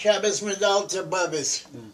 Shabbos Medal to Bubbas.